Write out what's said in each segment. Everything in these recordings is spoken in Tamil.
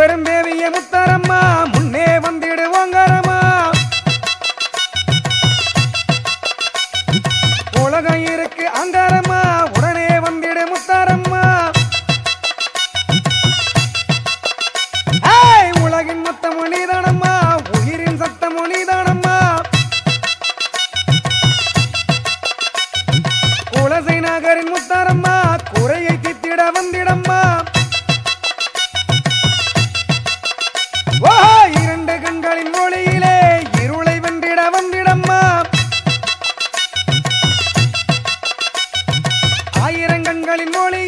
பெருந்தேவிய முத்தரம்மா முன்னே வந்திடுவோங்கரம்மா. உலகம் இருக்கு அங்காரம்மா. உடனே வந்திடு முத்தாரம்மா. உலகின் மொத்த மொழிதானம்மா. உயிரின் சத்த மொழிதானம்மா. குலசை நகரின் முத்தாரம்மா. குறையை தித்திட வந்திடம்மா. Carolyn Molly.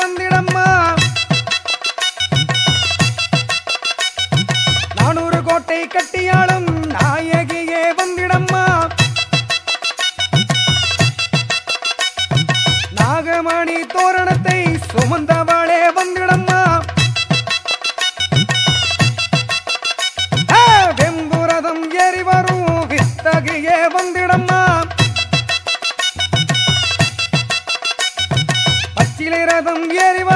வந்திடம்மா. நானூறு கோட்டை கட்டியாளும் நாயகியே வந்திடம்மா. நாகமணி தோரணத்தை சுமந்தவள் வேதம் எறிவ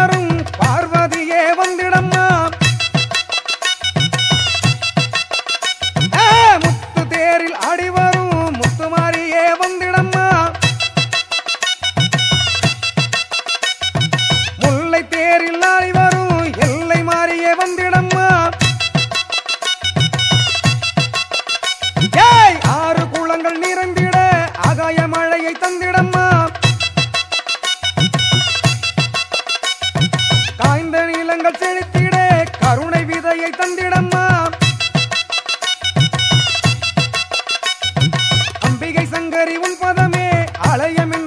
அழகறிவும் பதமே ஆலயமே